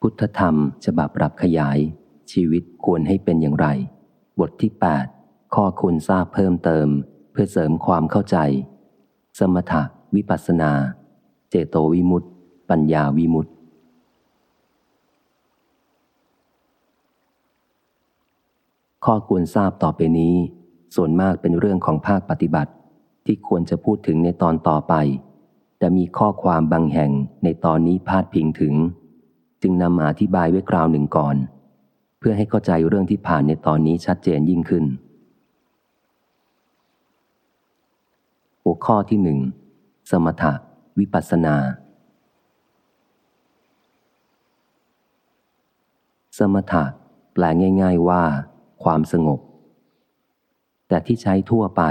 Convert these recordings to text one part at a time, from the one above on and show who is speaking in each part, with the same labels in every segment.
Speaker 1: พุทธธรรม ฉบับปรับขยาย ชีวิตควรให้เป็นอย่างไร บทที่ 8 ข้อควรทราบเพิ่มเติม เพื่อเสริมความเข้าใจ สมถะวิปัสสนา เจโตวิมุตติ ปัญญาวิมุตติ ข้อควรทราบต่อไปนี้ ส่วนมากเป็นเรื่องของภาคปฏิบัติ ที่ควรจะพูดถึงในตอนต่อไป แต่มีข้อความบางแห่งในตอนนี้พาดพิงถึง จึงนำมาอธิบายไว้คราวหนึ่งก่อน เพื่อให้เข้าใจเรื่องที่ผ่านในตอนนี้ชัดเจนยิ่งขึ้น หัวข้อที่หนึ่งสมถะวิปัสสนา สมถะแปลง่าย ๆว่า ความสงบ แต่ที่ใช้ทั่วไป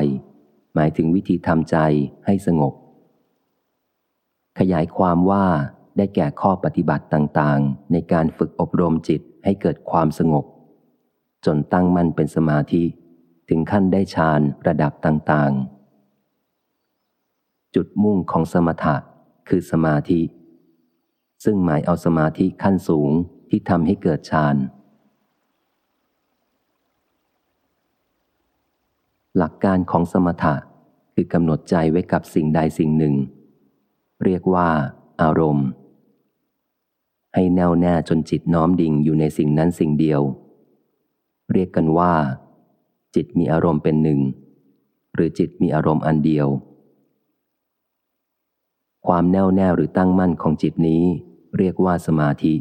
Speaker 1: หมายถึงวิธีทำใจให้สงบ ขยายความว่า ได้แก่ข้อปฏิบัติต่างๆ ในการฝึกอบรมจิตให้เกิดความสงบ จนตั้งมั่นเป็นสมาธิ ถึงขั้นได้ฌานระดับต่างๆ จุดมุ่งของสมถะคือสมาธิ ซึ่งหมายเอาสมาธิขั้นสูงที่ทำให้เกิดฌานหลักการของสมถะคือกำหนดใจไว้กับสิ่งใดสิ่งหนึ่ง เรียกว่า อารมณ์ ให้แน่วแน่จนจิตน้อมดิ่งอยู่ในสิ่งนั้นสิ่งเดียว เรียกกันว่า จิตมีอารมณ์เป็นหนึ่ง หรือจิตมีอารมณ์อันเดียว ความแน่วแน่หรือตั้งมั่นของจิตนี้ เรียกว่าสมาธิ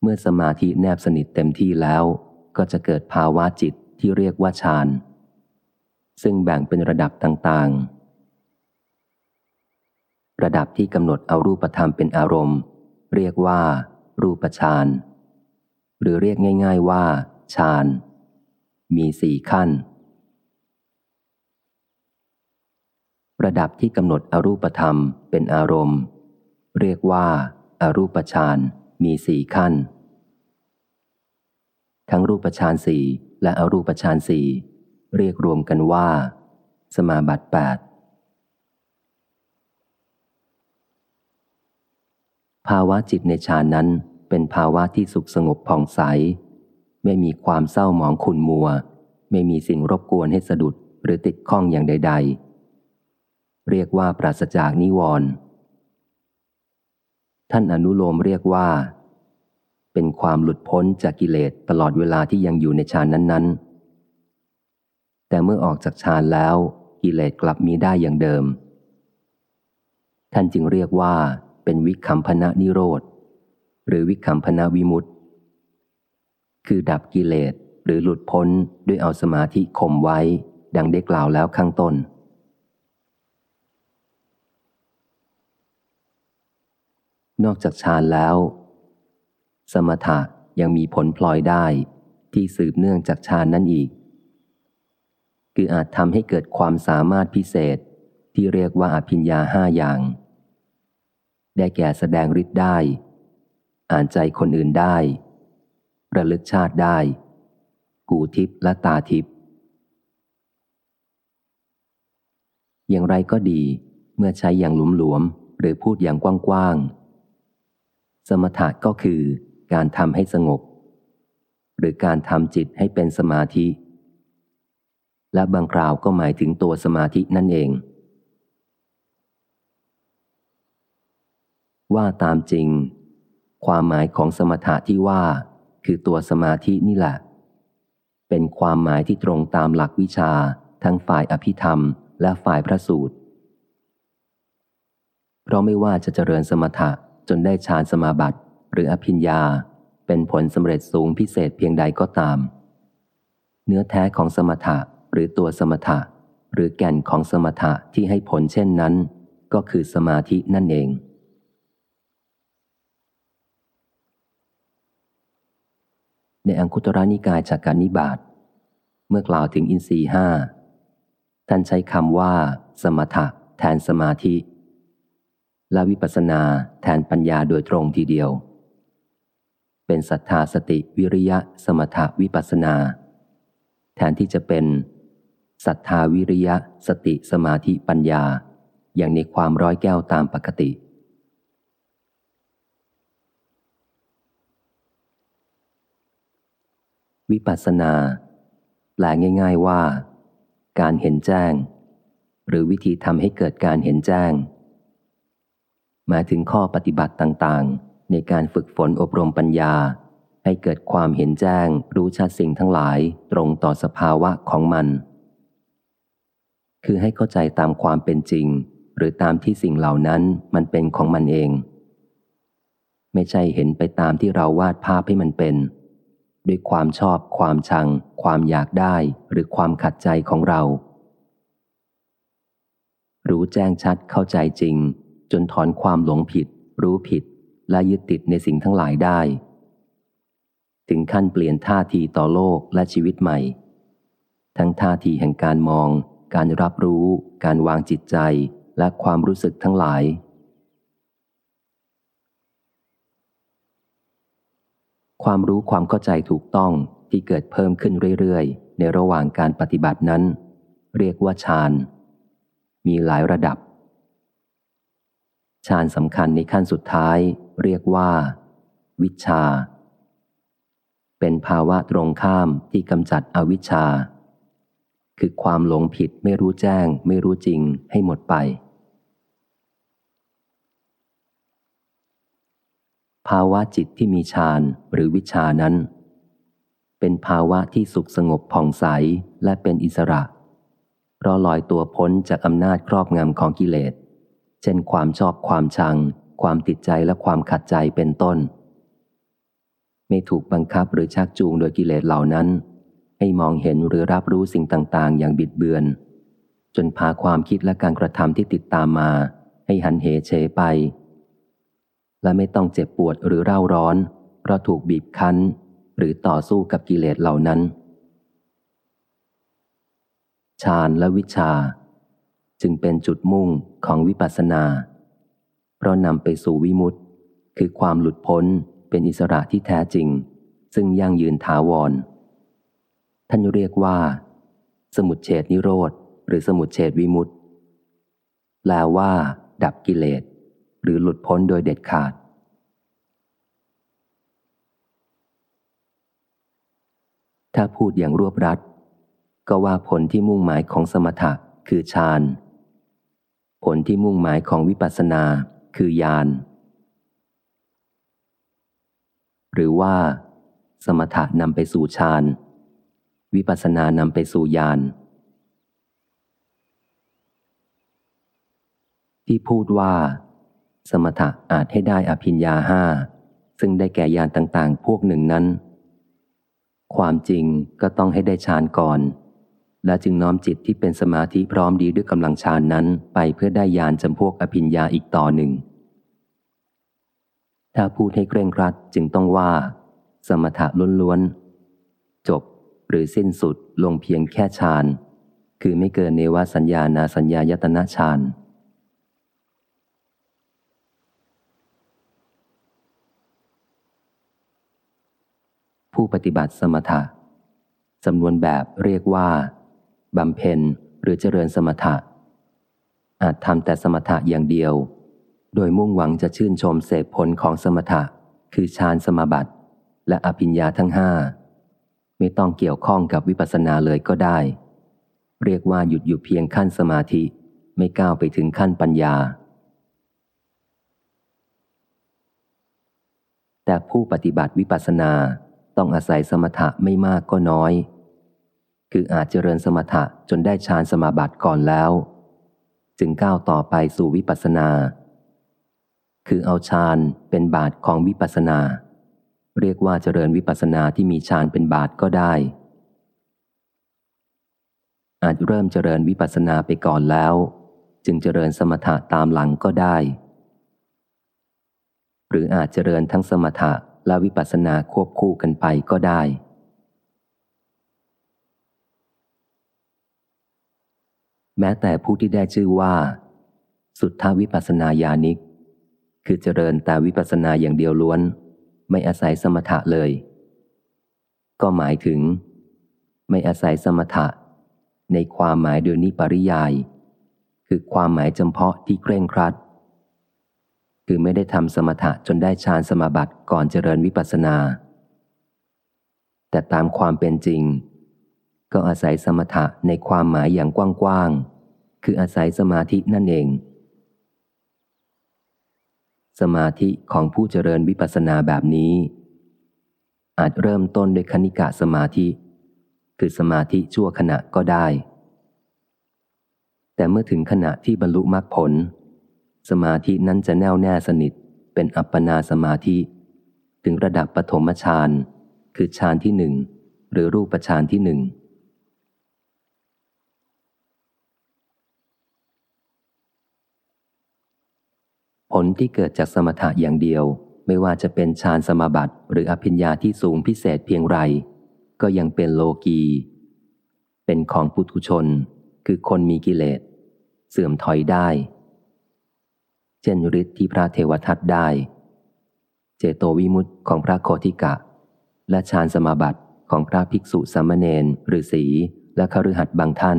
Speaker 1: เมื่อสมาธิแนบสนิทเต็มที่แล้ว ก็จะเกิดภาวะจิตที่เรียกว่าฌานซึ่งแบ่งเป็นระดับต่างๆ ระดับที่กำหนดเอารูปธรรมเป็นอารมณ์ เรียกว่า รูปฌานหรือเรียกง่าย ๆว่าฌานมีสี่ขั้น ระดับที่กำหนดอรูปธรรมเป็นอารมณ์ เรียกว่าอารูปฌานมีสี่ขั้น ทั้งรูปฌานสี่และอรูปฌานสี่เรียกรวมกันว่า สมาบัติ8 ภาวะจิตในฌานนั้นเป็นภาวะที่สุขสงบผ่องใส ไม่มีความเศร้าหมองขุนมัว ไม่มีสิ่งรบกวนให้สะดุดหรือติดข้องอย่างใด ๆ เรียกว่าปราศจากนิวรณ์ท่านอนุโลมเรียกว่า เป็นความหลุดพ้นจากกิเลสตลอดเวลาที่ยังอยู่ในฌานนั้น ๆ แต่เมื่อออกจากฌานแล้วกิเลสกลับมีได้อย่างเดิม ท่านจึงเรียกว่า เป็นวิคัมพนะนิโรธ หรือวิคัมพนะวิมุตติ คือดับกิเลสหรือหลุดพ้นด้วยเอาสมาธิข่มไว้ ดังได้กล่าวแล้วข้างต้น นอกจากฌานแล้ว สมถะยังมีผลพลอยได้ที่สืบเนื่องจากฌานนั่นอีก คืออาจทำให้เกิดความสามารถพิเศษที่เรียกว่าอภิญญาห้าอย่าง ได้แก่แสดงฤทธิ์ได้ อ่านใจคนอื่นได้ ระลึกชาติได้ กูทิพและตาทิพอย่างไรก็ดี เมื่อใช้อย่างหลวมๆหรือพูดอย่างกว้างๆ สมถะก็คือการทำให้สงบ หรือการทำจิตให้เป็นสมาธิ และบางคราวก็หมายถึงตัวสมาธินั่นเอง ว่าตามจริง ความหมายของสมถะที่ว่า คือตัวสมาธินี่แหละ เป็นความหมายที่ตรงตามหลักวิชา ทั้งฝ่ายอภิธรรม และฝ่ายพระสูตร เพราะไม่ว่าจะเจริญสมถะจนได้ฌานสมาบัติหรืออภิญญา เป็นผลสำเร็จสูงพิเศษเพียงใดก็ตาม เนื้อแท้ของสมถะหรือตัวสมถะ หรือแก่นของสมถะที่ให้ผลเช่นนั้น ก็คือสมาธินั่นเอง ในอังคุตระนิกายจากการนิบาตเมื่อกล่าวถึงอินทรีห้าท่านใช้คำว่า สมถะแทนสมาธิ และวิปัสนาแทนปัญญาโดยตรงทีเดียว เป็นศรัทธาสติวิริยะ สมถาวิปัสนา แทนที่จะเป็นศรัทธาวิริยะ สติสมาธิปัญญา อย่างในความร้อยแก้วตามปกติ วิปัสสนาแปลง่าย ๆว่า การเห็นแจ้ง หรือวิธีทำให้เกิดการเห็นแจ้ง หมายถึงข้อปฏิบัติต่างๆ ในการฝึกฝนอบรมปัญญา ให้เกิดความเห็นแจ้ง รู้ชัดสิ่งทั้งหลายตรงต่อสภาวะของมัน คือให้เข้าใจตามความเป็นจริง หรือตามที่สิ่งเหล่านั้นมันเป็นของมันเอง ไม่ใช่เห็นไปตามที่เราวาดภาพให้มันเป็น ด้วยความชอบความชัง ความอยากได้หรือความขัดใจของเรา รู้แจ้งชัดเข้าใจจริง จนถอนความหลงผิด รู้ผิด และยึดติดในสิ่งทั้งหลายได้ ถึงขั้นเปลี่ยนท่าทีต่อโลกและชีวิตใหม่ ทั้งท่าทีแห่งการมอง การรับรู้ การวางจิตใจและความรู้สึกทั้งหลาย ความรู้ความเข้าใจถูกต้องที่เกิดเพิ่มขึ้นเรื่อยๆ ในระหว่างการปฏิบัตินั้น เรียกว่าฌาน มีหลายระดับ ฌานสำคัญในขั้นสุดท้าย เรียกว่า วิชา เป็นภาวะตรงข้ามที่กำจัดอวิชชา คือความหลงผิดไม่รู้แจ้ง ไม่รู้จริงให้หมดไป ภาวะจิตที่มีฌานหรือวิชานั้น เป็นภาวะที่สุขสงบผ่องใสและเป็นอิสระรอลอยตัวพ้นจากอำนาจครอบงำของกิเลส เช่นความชอบความชัง ความติดใจและความขัดใจเป็นต้น ไม่ถูกบังคับหรือชักจูงโดยกิเลสเหล่านั้น ให้มองเห็นหรือรับรู้สิ่งต่าง ๆ อย่างบิดเบือน จนพาความคิดและการกระทำที่ติดตามมา ให้หันเหเฉไป และไม่ต้องเจ็บปวดหรือเร่าร้อน เพราะถูกบีบคั้น หรือต่อสู้กับกิเลสเหล่านั้นฌานและวิชา จึงเป็นจุดมุ่งของวิปัสสนา เพราะนำไปสู่วิมุตติ คือความหลุดพ้นเป็นอิสระที่แท้จริง ซึ่งยั่งยืนถาวร ท่านเรียกว่า สมุดเฉดนิโรธ หรือสมุดเฉดวิมุตติแปลว่า ดับกิเลส หรือหลุดพ้นโดยเด็ดขาด ถ้าพูดอย่างรวบรัด ก็ว่าผลที่มุ่งหมายของสมถะคือฌาน ผลที่มุ่งหมายของวิปัสสนาคือญาณ หรือว่า สมถะนำไปสู่ฌาน วิปัสสนานำไปสู่ญาณที่พูดว่า สมถะอาจให้ได้อภิญญาห้าซึ่งได้แก่ยานต่างๆ พวกหนึ่งนั้น ความจริงก็ต้องให้ได้ฌานก่อน และจึงน้อมจิตที่เป็นสมาธิพร้อมดีด้วยกำลังฌานนั้น ไปเพื่อได้ยานจำพวกอภิญญาอีกต่อหนึ่ง ถ้าพูดให้เคร่งครัดจึงต้องว่า สมถะล้วนๆ จบหรือสิ้นสุดลงเพียงแค่ฌาน คือไม่เกินเนวสัญญานาสัญญายตนะฌาน ผู้ปฏิบัติสมถะจำนวนแบบเรียกว่าบำเพ็ญหรือเจริญสมถะ อาจทำแต่สมถะอย่างเดียว โดยมุ่งหวังจะชื่นชมเสพผลของสมถะ คือฌานสมาบัติ และอภิญญาทั้งห้าไม่ต้องเกี่ยวข้องกับวิปัสสนาเลยก็ได้ เรียกว่าหยุดอยู่เพียงขั้นสมาธิ ไม่ก้าวไปถึงขั้นปัญญา แต่ผู้ปฏิบัติวิปัสสนา ต้องอาศัยสมถะไม่มากก็น้อย คืออาจเจริญสมถะจนได้ฌานสมาบัติก่อนแล้ว จึงก้าวต่อไปสู่วิปัสนา คือเอาฌานเป็นบาทของวิปัสนา เรียกว่าเจริญวิปัสนาที่มีฌานเป็นบาทก็ได้ อาจเริ่มเจริญวิปัสนาไปก่อนแล้ว จึงเจริญสมถะตามหลังก็ได้ หรืออาจเจริญทั้งสมถะ และวิปัสสนาควบคู่กันไปก็ได้ แม้แต่ผู้ที่ได้ชื่อว่า สุทธวิปัสสนาญาณิก คือเจริญแต่วิปัสสนาอย่างเดียวล้วน ไม่อาศัยสมถะเลย ก็หมายถึง ไม่อาศัยสมถะ ในความหมายโดยนิปริยาย คือความหมายจำเพาะที่เคร่งครัด คือไม่ได้ทำสมถะจนได้ฌานสมาบัติก่อนเจริญวิปัสนาแต่แต่ตามความเป็นจริง ก็อาศัยสมถะในความหมายอย่างกว้างๆ คืออาศัยสมาธินั่นเอง สมาธิของผู้เจริญวิปัสสนาแบบนี้ อาจเริ่มต้นด้วยคณิกะสมาธิ คือสมาธิชั่วขณะก็ได้ แต่เมื่อถึงขณะที่บรรลุมรรคผล สมาธินั้นจะแน่วแน่สนิทเป็นอัปปนาสมาธิ ถึงระดับปฐมฌานคือฌานที่หนึ่งหรือรูปฌานที่หนึ่งผลที่เกิดจากสมถะอย่างเดียว ไม่ว่าจะเป็นฌานสมาบัติ หรืออภิญญาที่สูงพิเศษเพียงไร ก็ยังเป็นโลกี เป็นของปุถุชน คือคนมีกิเลส เสื่อมถอยได้ ช่นฤทธิ์ที่พระเทวทัตได้ เจโตวิมุตติของพระโคติกะ และฌานสมาบัติของพระภิกษุสามเณรฤาษีและคฤหัสถ์บางท่าน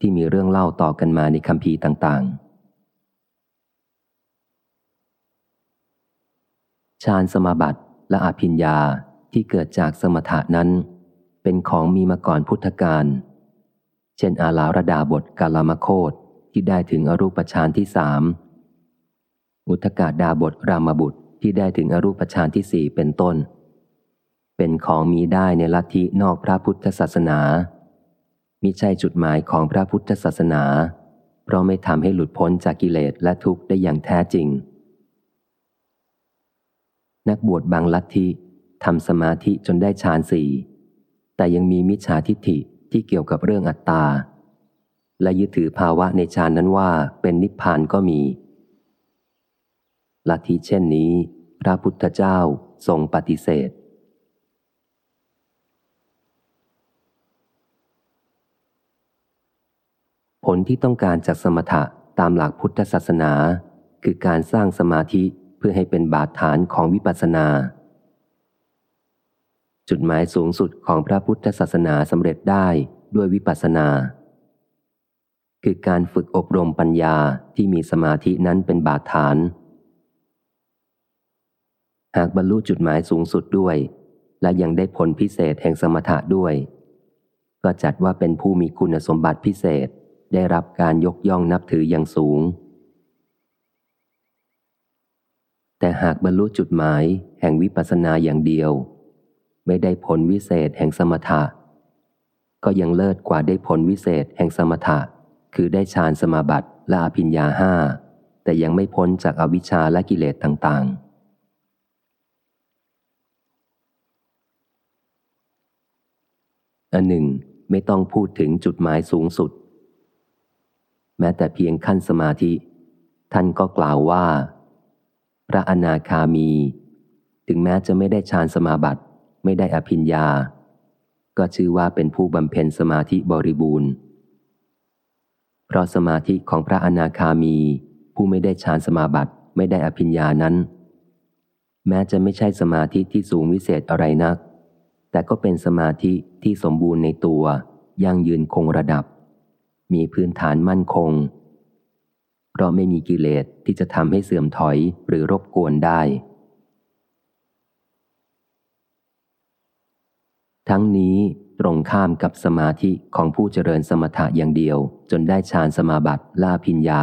Speaker 1: ที่มีเรื่องเล่าต่อกันมาในคำพีต่างๆฌานสมาบัติและอภิญญาที่เกิดจากสมถะนั้น เป็นของมีมาก่อนพุทธกาลเช่นอาลาระดาบทกาลามโคตที่ได้ถึงอรูปฌานที่สาม อุทกาดาบทรามบุตรที่ได้ถึงอรูปฌานที่สี่เป็นต้น เป็นของมีได้ในลัทธินอกพระพุทธศาสนามิใช่จุดหมายของพระพุทธศาสนา เพราะไม่ทำให้หลุดพ้นจากกิเลสและทุกข์ได้อย่างแท้จริง นักบวชบางลัทธิทำสมาธิจนได้ฌานสี่แต่ยังมีมิจฉาทิฏฐิที่เกี่ยวกับเรื่องอัตตา และยึดถือภาวะในฌานนั้นว่าเป็นนิพพานก็มี ลัทธิเช่นนี้ พระพุทธเจ้าทรงปฏิเสธ ผลที่ต้องการจากสมถะตามหลักพุทธศาสนา คือการสร้างสมาธิเพื่อให้เป็นบาดฐานของวิปัสสนา จุดหมายสูงสุดของพระพุทธศาสนาสำเร็จได้ด้วยวิปัสสนา คือการฝึกอบรมปัญญาที่มีสมาธินั้นเป็นบาดฐาน หากบรรลุจุดหมายสูงสุดด้วย และยังได้ผลพิเศษแห่งสมถะด้วย ก็จัดว่าเป็นผู้มีคุณสมบัติพิเศษได้รับการยกย่องนับถืออย่างสูง แต่หากบรรลุจุดหมายแห่งวิปัสสนาอย่างเดียว ไม่ได้ผลวิเศษแห่งสมถะ ก็ยังเลิศกว่าได้ผลวิเศษแห่งสมถะ คือได้ฌานสมาบัติและอภิญญาห้าแต่ยังไม่พ้นจากอวิชชาและกิเลสต่างๆ อันหนึ่งไม่ต้องพูดถึงจุดหมายสูงสุด แม้แต่เพียงขั้นสมาธิ ท่านก็กล่าวว่า พระอนาคามี ถึงแม้จะไม่ได้ฌานสมาบัติ ไม่ได้อภิญญา ก็ชื่อว่าเป็นผู้บำเพ็ญสมาธิบริบูรณ์ เพราะสมาธิของพระอนาคามี ผู้ไม่ได้ฌานสมาบัติไม่ได้อภิญญานั้น แม้จะไม่ใช่สมาธิที่สูงวิเศษอะไรนัก แต่ก็เป็นสมาธิที่สมบูรณ์ในตัวยั่งยืนคงระดับ มีพื้นฐานมั่นคง เพราะไม่มีกิเลสที่จะทำให้เสื่อมถอยหรือรบกวนได้ ทั้งนี้ตรงข้ามกับสมาธิของผู้เจริญสมถะอย่างเดียว จนได้ฌานสมาบัติลาพิญญา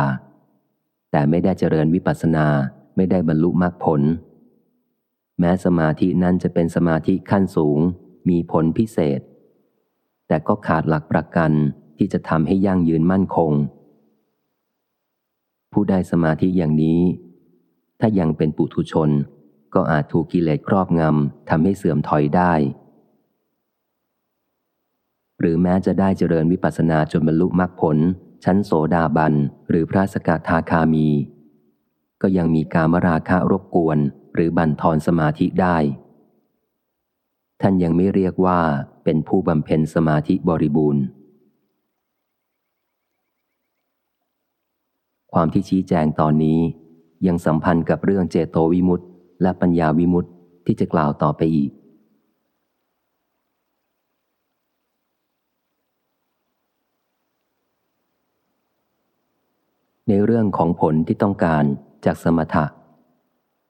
Speaker 1: แต่ไม่ได้เจริญวิปัสสนาไม่ได้บรรลุมรรคผล แม้สมาธินั้นจะเป็นสมาธิขั้นสูง มีผลพิเศษ แต่ก็ขาดหลักประกันที่จะทำให้ยั่งยืนมั่นคง ผู้ได้สมาธิอย่างนี้ ถ้ายังเป็นปุถุชน ก็อาจถูกกิเลสครอบงำทำให้เสื่อมถอยได้ หรือแม้จะได้เจริญวิปัสสนาจนบรรลุมรรคผล ชั้นโสดาบันหรือพระสกทาคามี ก็ยังมีการมราคะรบกวนหรือบั่นทอนสมาธิได้ ท่านยังไม่เรียกว่าเป็นผู้บำเพ็ญสมาธิบริบูรณ์ ความที่ชี้แจงตอนนี้ยังสัมพันธ์กับเรื่องเจโตวิมุตต์และปัญญาวิมุตต์ที่จะกล่าวต่อไปอีก ในเรื่องของผลที่ต้องการจากสมถะ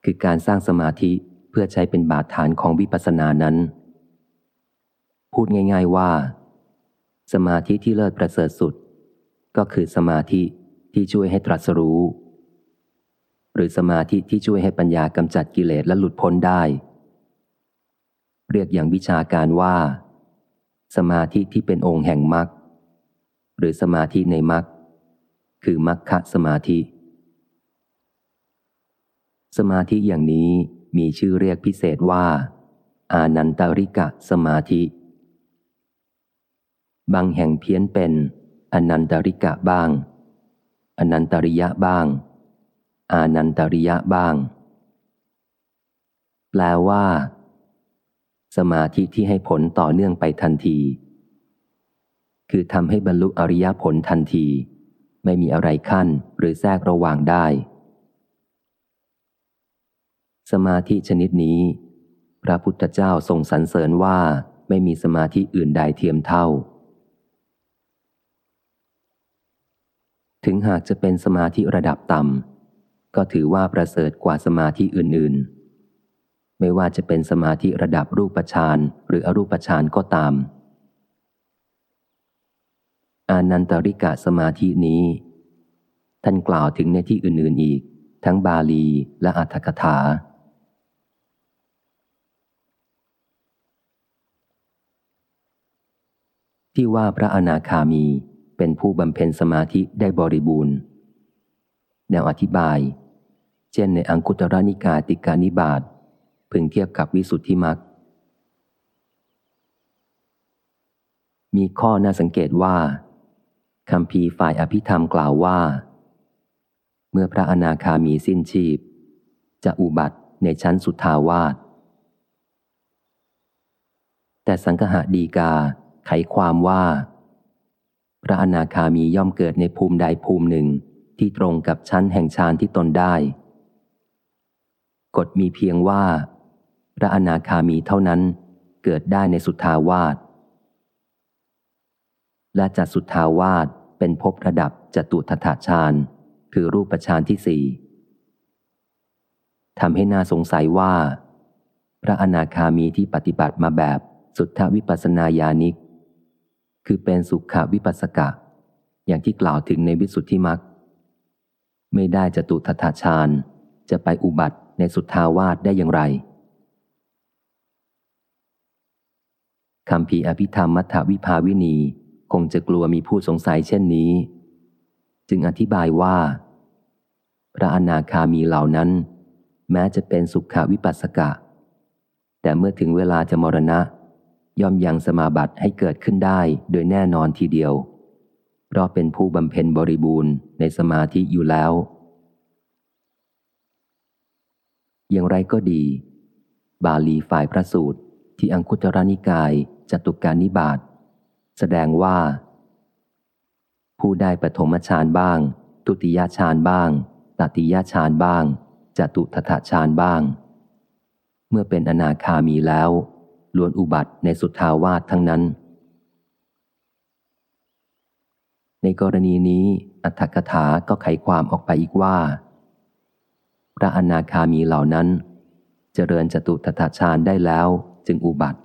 Speaker 1: คือการสร้างสมาธิเพื่อใช้เป็นบาดฐานของวิปัสสนานั้น พูดง่าย ๆว่า สมาธิที่เลิศประเสริฐสุด ก็คือสมาธิที่ช่วยให้ตรัสรู้ หรือสมาธิที่ช่วยให้ปัญญากำจัดกิเลสและหลุดพ้นได้ เรียกอย่างวิชาการว่า สมาธิที่เป็นองค์แห่งมรรคหรือสมาธิในมรรคคือมรรคสมาธิ สมาธิอย่างนี้มีชื่อเรียกพิเศษว่า อานันตริกะสมาธิ บางแห่งเพี้ยนเป็น อนันตริกะบ้าง อนันตริยะบ้าง อานันตริยะบ้าง แปลว่า สมาธิที่ให้ผลต่อเนื่องไปทันที คือทำให้บรรลุอริยผลทันที ไม่มีอะไรขั้นหรือแทรกระหว่างได้ สมาธิชนิดนี้ พระพุทธเจ้าทรงสรรเสริญว่าไม่มีสมาธิอื่นใดเทียมเท่า ถึงหากจะเป็นสมาธิระดับต่ำก็ถือว่าประเสริฐกว่าสมาธิอื่น ๆ ไม่ว่าจะเป็นสมาธิระดับรูปฌานหรืออรูปฌานก็ตาม อานันตริกะสมาธินี้ ท่านกล่าวถึงในที่อื่น ๆ อีก ทั้งบาลีและอัตถกถาที่ว่าพระอนาคามี เป็นผู้บำเพ็ญสมาธิได้บริบูรณ์ แนวอธิบาย เช่นในอังคุตรนิกาติกานิบาตพึงเทียบกับวิสุทธิมักมีข้อน่าสังเกตว่าคำพีฝ่ายอภิธรรมกล่าวว่า เมื่อพระอนาคามีสิ้นชีพ จะอุบัติในชั้นสุทาวาสแต่สังคหะดีกาไขความว่า พระอนาคามีย่อมเกิดในภูมิใดภูมิหนึ่งที่ตรงกับชั้นแห่งฌานที่ตนได้ กฎมีเพียงว่า พระอนาคามีเท่านั้นเกิดได้ในสุทธาวาสและจัดสุทธาวาสเป็นภพระดับจตุทัตฌานคือรูปฌานที่สี่ทำให้น่าสงสัยว่า พระอนาคามีที่ปฏิบัติมาแบบสุทธวิปัสนาญาณิก คือเป็นสุขวิปัสสกะ อย่างที่กล่าวถึงในวิสุทธิมักไม่ได้จะตุทัตฌานจะไปอุบัติในสุทธาวาสได้อย่างไรคำพีอภิธรรมมัทธวิภาวินีคงจะกลัวมีผู้สงสัยเช่นนี้ จึงอธิบายว่า พระอนาคามีเหล่านั้น แม้จะเป็นสุขวิปัสสกะ แต่เมื่อถึงเวลาจะมรณะ ย่อมยังสมาบัติให้เกิดขึ้นได้โดยแน่นอนทีเดียว เพราะเป็นผู้บำเพ็ญบริบูรณ์ในสมาธิอยู่แล้ว อย่างไรก็ดี บาลีฝ่ายพระสูตรที่อังคุตรนิกายจตุการนิบาตแสดงว่า ผู้ได้ปฐมฌานบ้าง ทุติยฌานบ้างตติยฌานบ้างจตุทถฌานบ้าง เมื่อเป็นอนาคามีแล้ว ล้วนอุบัติในสุทธาวาสทั้งนั้น ในกรณีนี้อัตถกถาก็ไขความออกไปอีกว่า พระอนาคามีเหล่านั้น เจริญจตุตถาฌานได้แล้วจึงอุบัติ